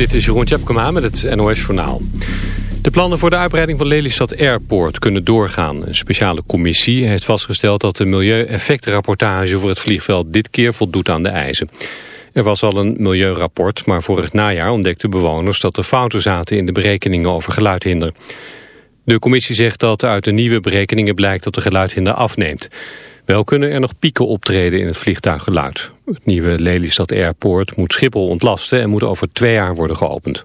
Dit is Jeroen Tjepkema met het NOS Journaal. De plannen voor de uitbreiding van Lelystad Airport kunnen doorgaan. Een speciale commissie heeft vastgesteld dat de milieueffectrapportage voor het vliegveld dit keer voldoet aan de eisen. Er was al een milieurapport, maar vorig najaar ontdekten bewoners dat er fouten zaten in de berekeningen over geluidhinder. De commissie zegt dat uit de nieuwe berekeningen blijkt dat de geluidhinder afneemt. Wel kunnen er nog pieken optreden in het vliegtuiggeluid. Het nieuwe Lelystad Airport moet Schiphol ontlasten en moet over twee jaar worden geopend.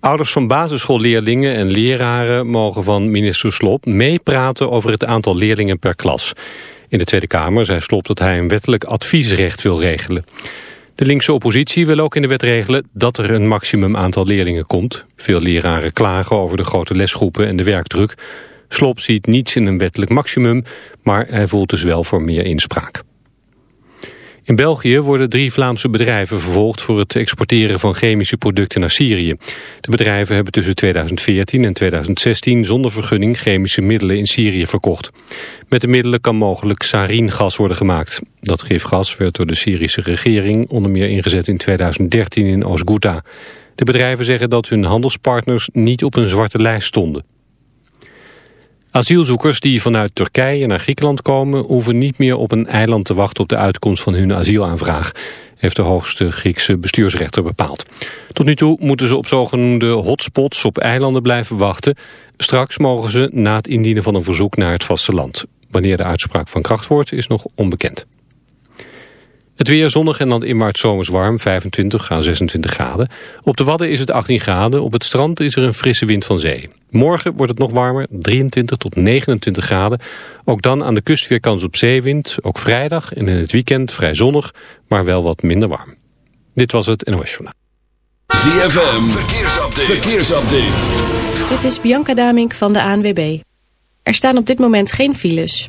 Ouders van basisschoolleerlingen en leraren mogen van minister Slop meepraten over het aantal leerlingen per klas. In de Tweede Kamer zei Slop dat hij een wettelijk adviesrecht wil regelen. De linkse oppositie wil ook in de wet regelen dat er een maximum aantal leerlingen komt. Veel leraren klagen over de grote lesgroepen en de werkdruk. Slop ziet niets in een wettelijk maximum, maar hij voelt dus wel voor meer inspraak. In België worden drie Vlaamse bedrijven vervolgd voor het exporteren van chemische producten naar Syrië. De bedrijven hebben tussen 2014 en 2016 zonder vergunning chemische middelen in Syrië verkocht. Met de middelen kan mogelijk saringas worden gemaakt. Dat gifgas werd door de Syrische regering onder meer ingezet in 2013 in Oost-Ghouta. De bedrijven zeggen dat hun handelspartners niet op een zwarte lijst stonden. Asielzoekers die vanuit Turkije naar Griekenland komen... hoeven niet meer op een eiland te wachten op de uitkomst van hun asielaanvraag... heeft de hoogste Griekse bestuursrechter bepaald. Tot nu toe moeten ze op zogenoemde hotspots op eilanden blijven wachten. Straks mogen ze na het indienen van een verzoek naar het vasteland. Wanneer de uitspraak van kracht wordt is nog onbekend. Het weer zonnig en dan in maart zomers warm, 25 à 26 graden. Op de Wadden is het 18 graden, op het strand is er een frisse wind van zee. Morgen wordt het nog warmer, 23 tot 29 graden. Ook dan aan de kust weer kans op zeewind. Ook vrijdag en in het weekend vrij zonnig, maar wel wat minder warm. Dit was het NOS Journaal. ZFM, verkeersupdate. verkeersupdate. Dit is Bianca Damink van de ANWB. Er staan op dit moment geen files.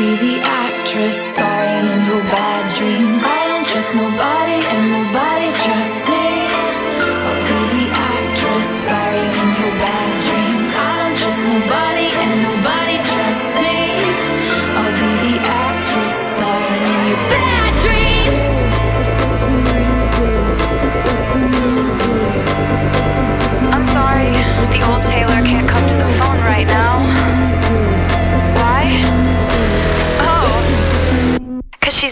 Be the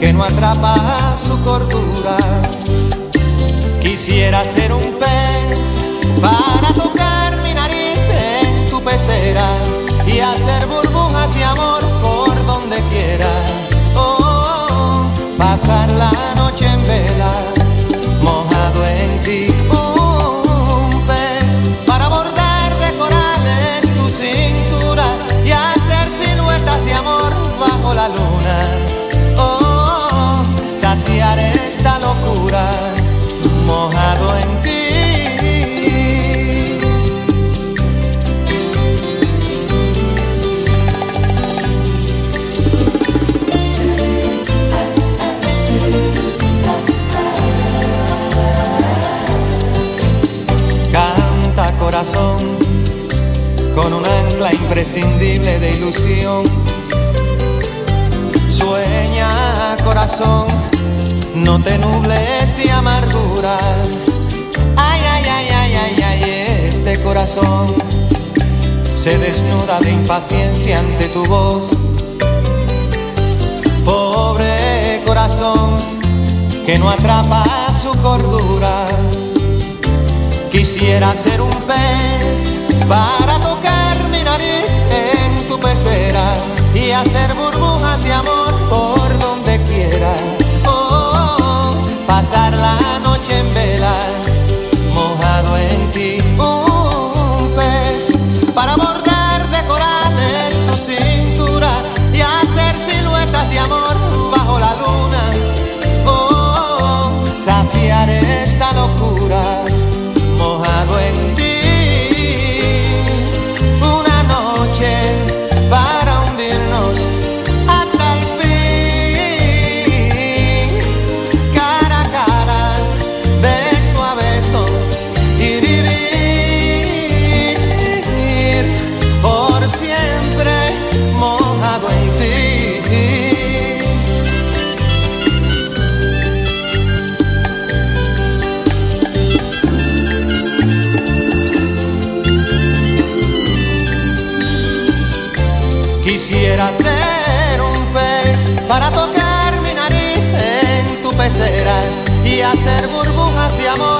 Que no atrapa su cordura. Quisiera ser un pez para tocar mi nariz en tu pecera y hacer burbujas de amor por donde quiera. De amor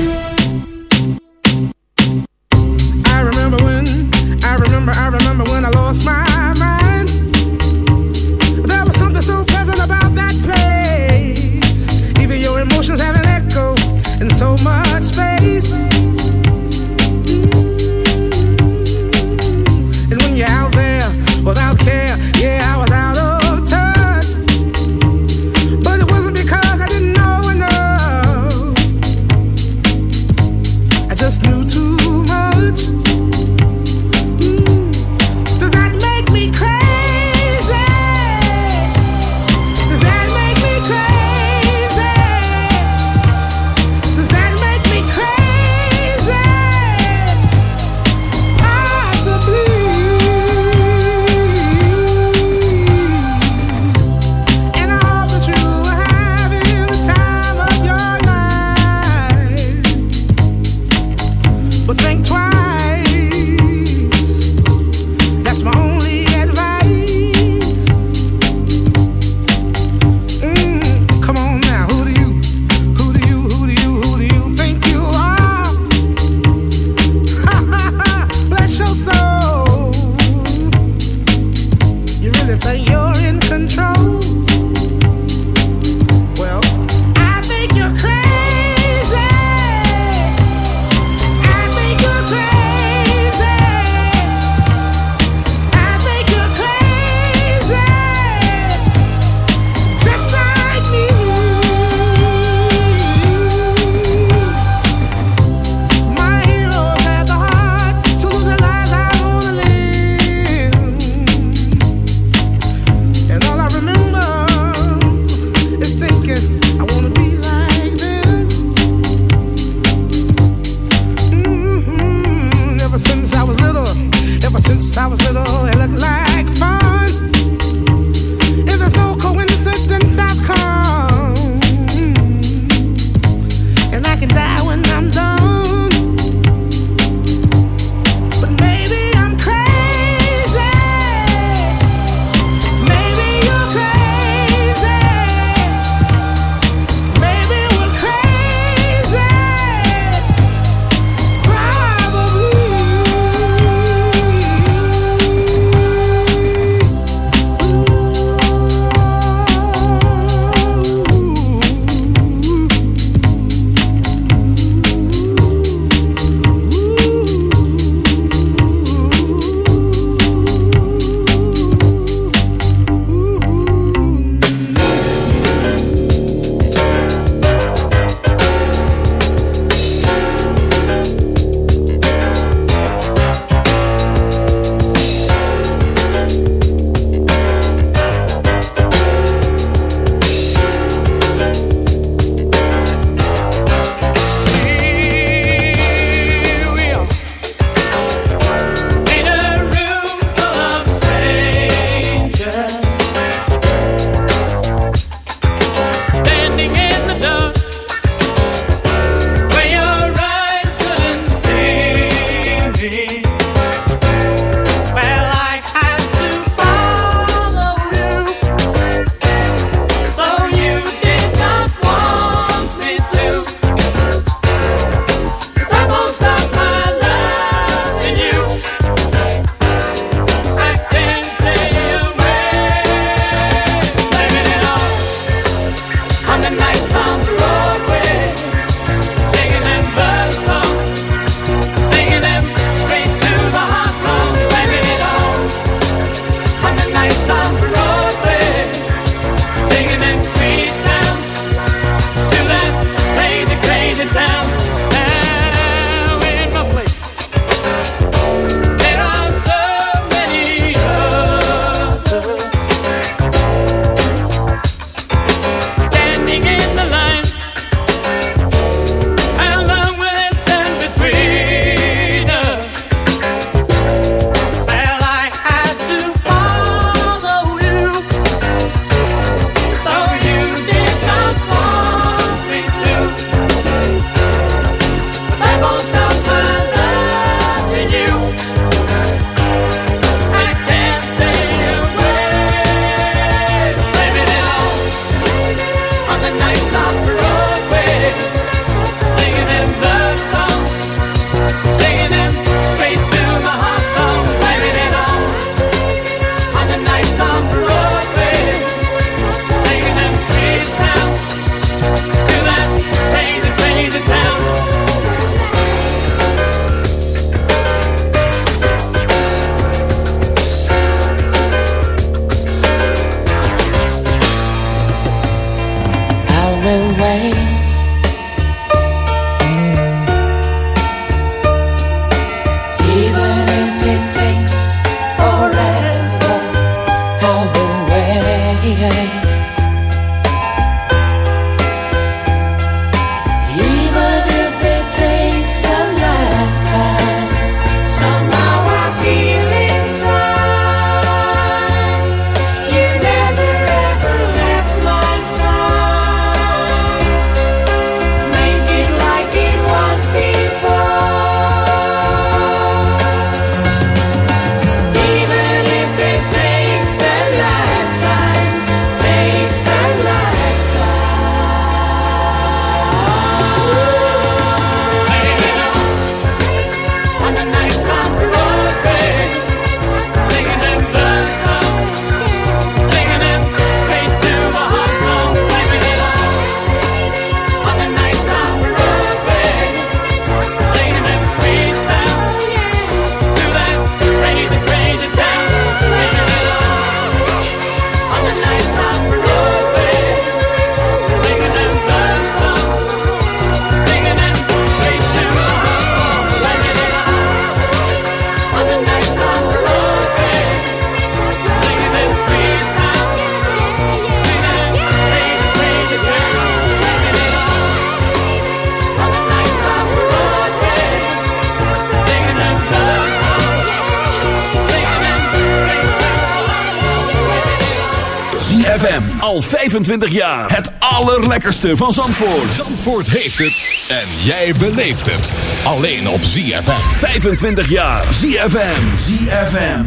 25 jaar. Het allerlekkerste van Zandvoort. Zandvoort heeft het. En jij beleeft het. Alleen op ZFM. 25 jaar. ZFM. ZFM.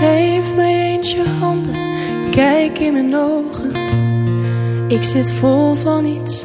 Geef mij eens je handen, kijk in mijn ogen. Ik zit vol van iets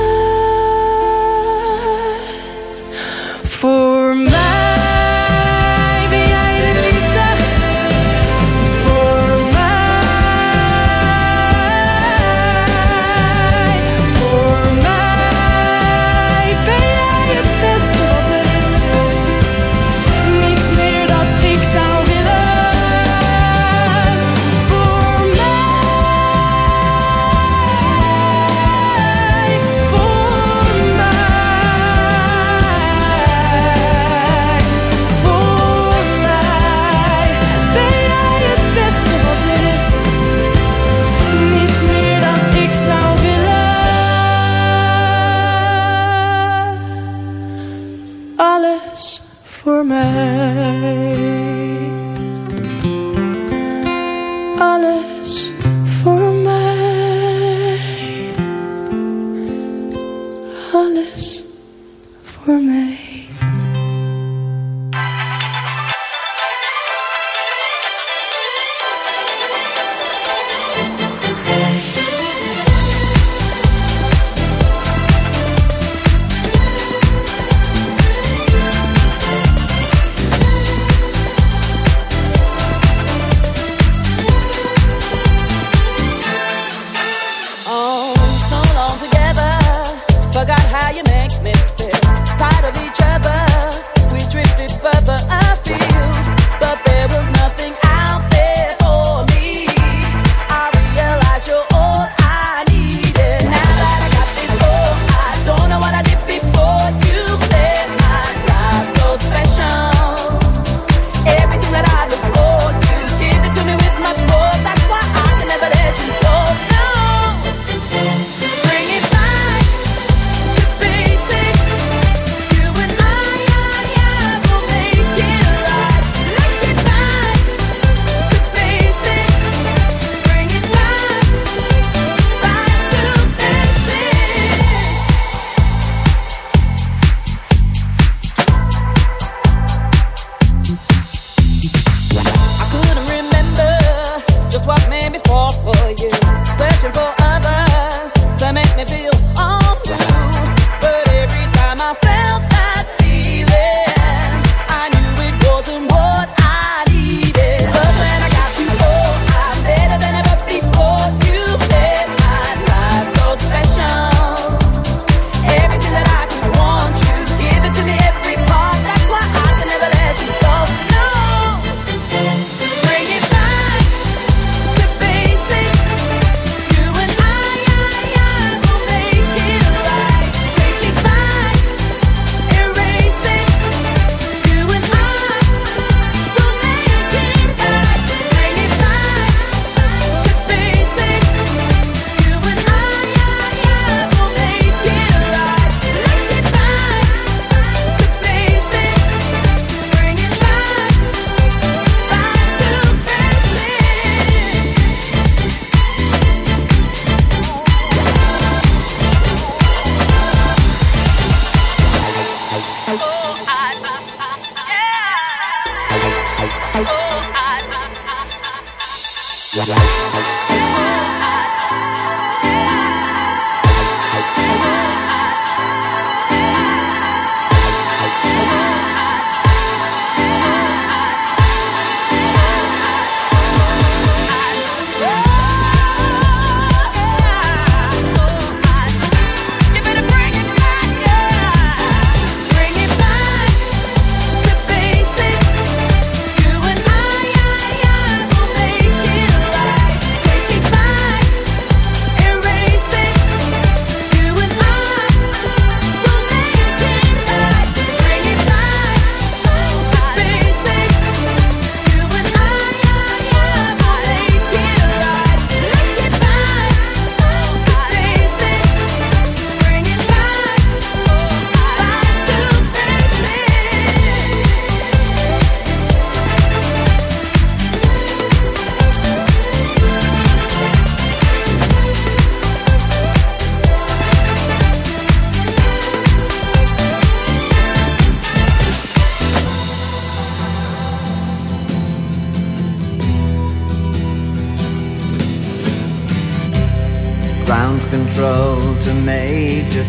Alles voor mij.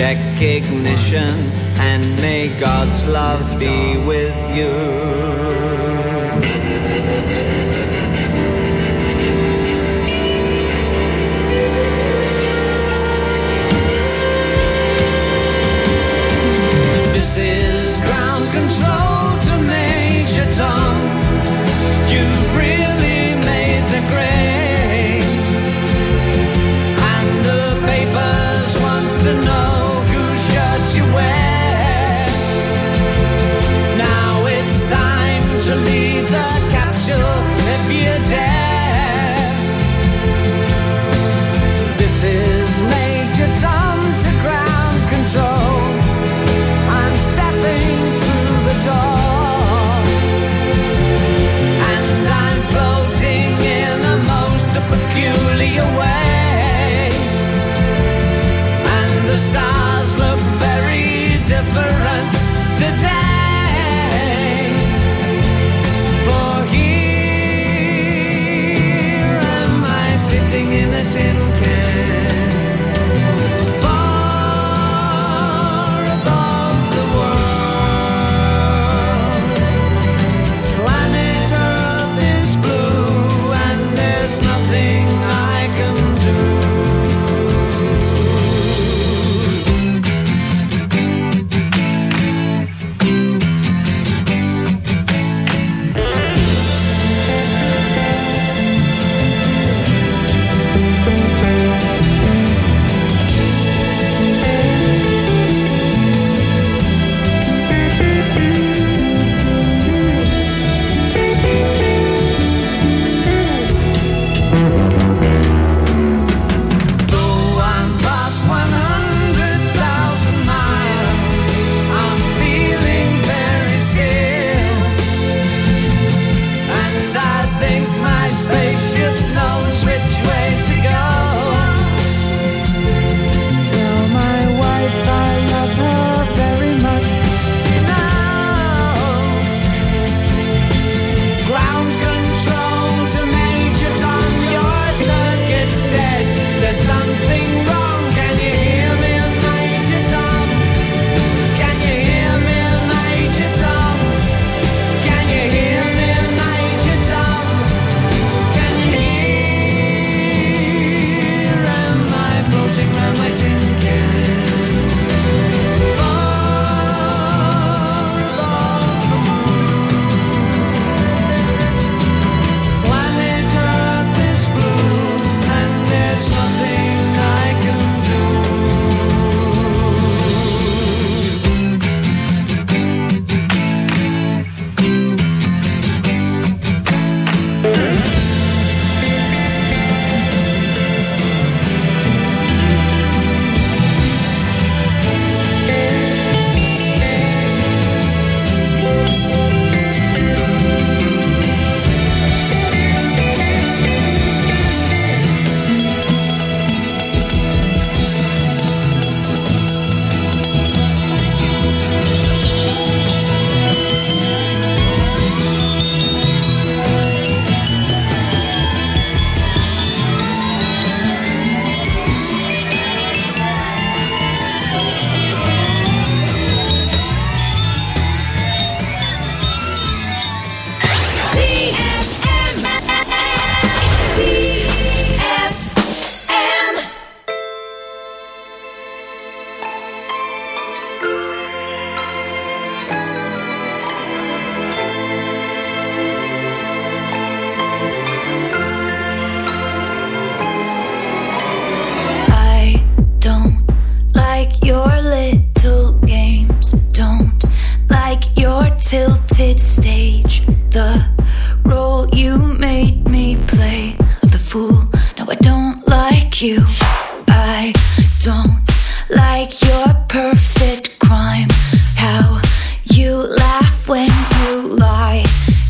Check ignition and may God's love be with you. This is ground control to Major Tom. 家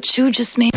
What you just made.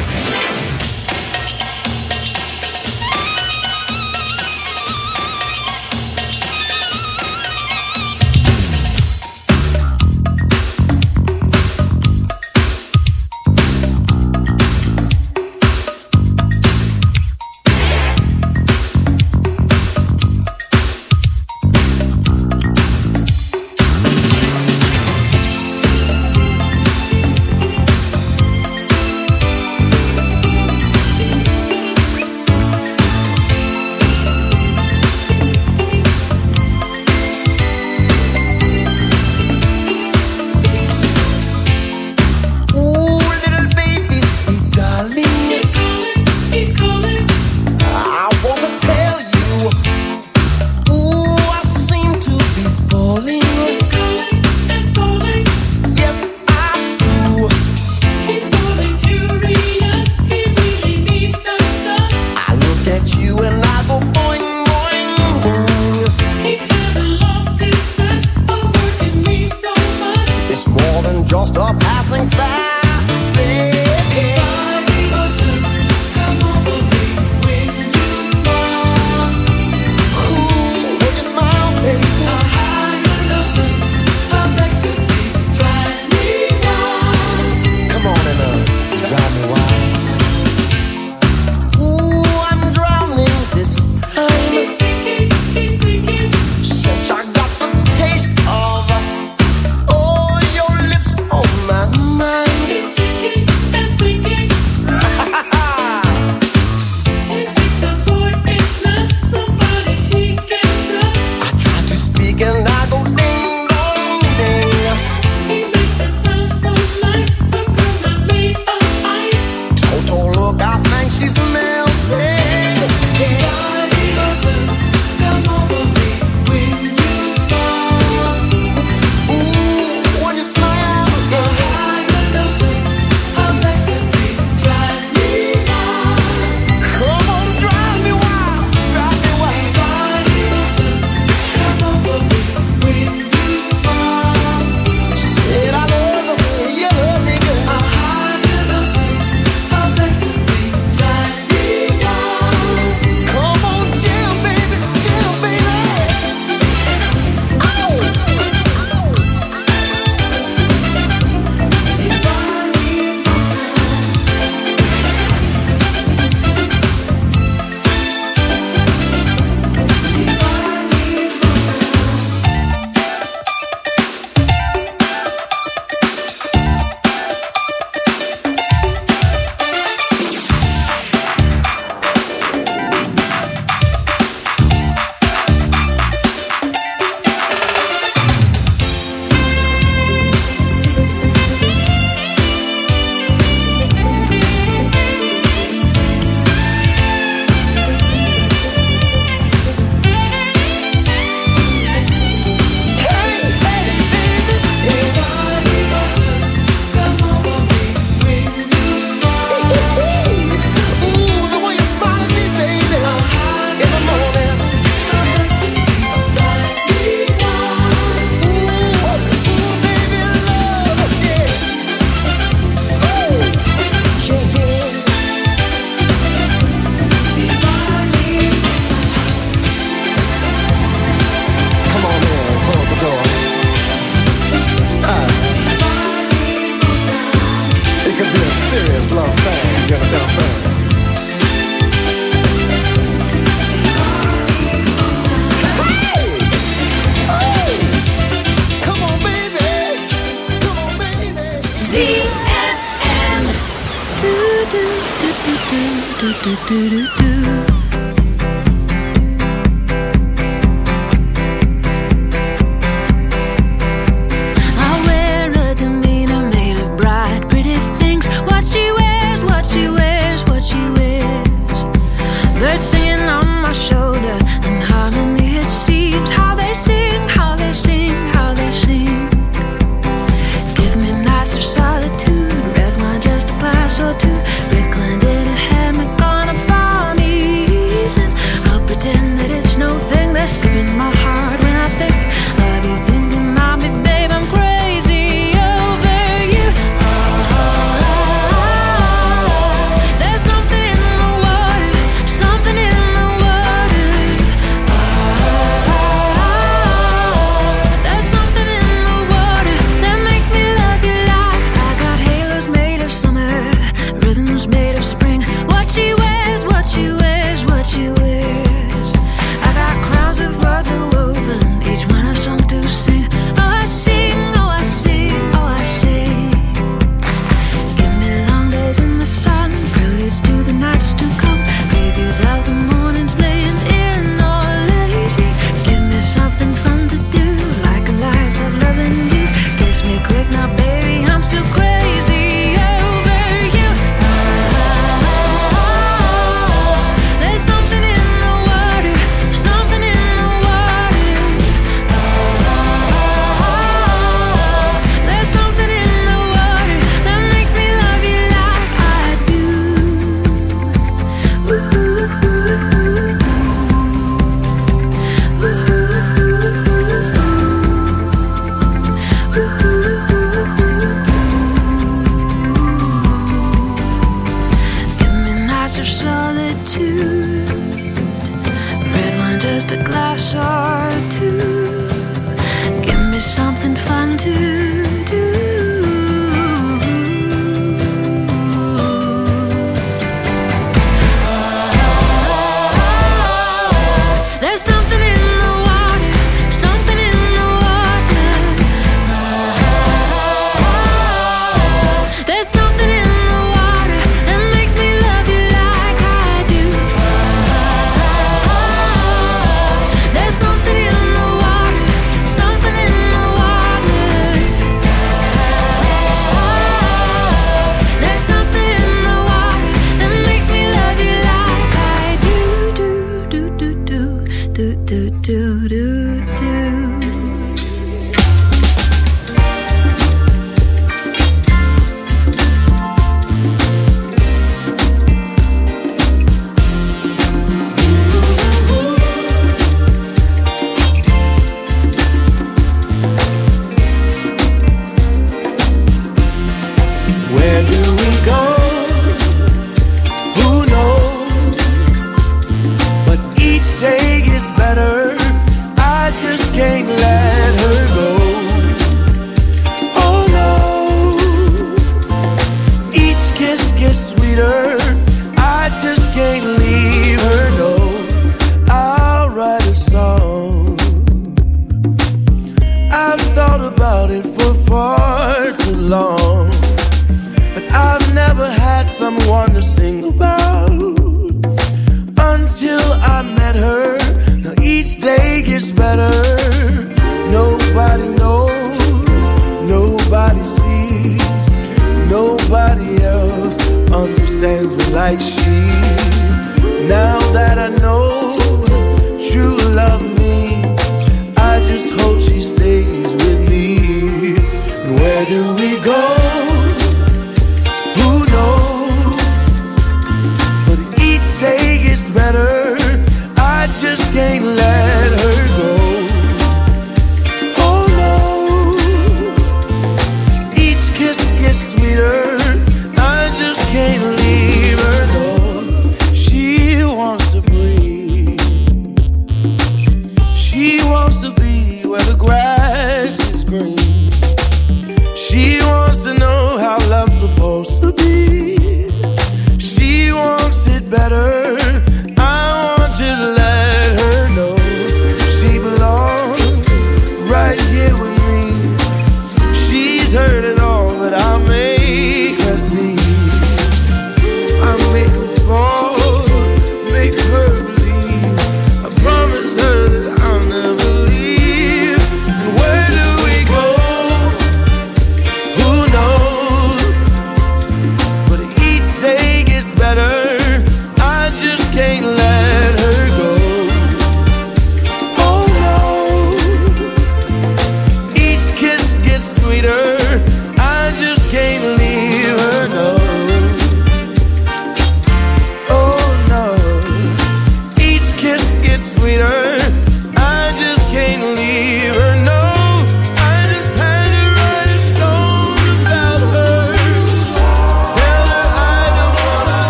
Do we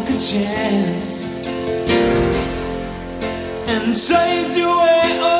took a chance and chased you away.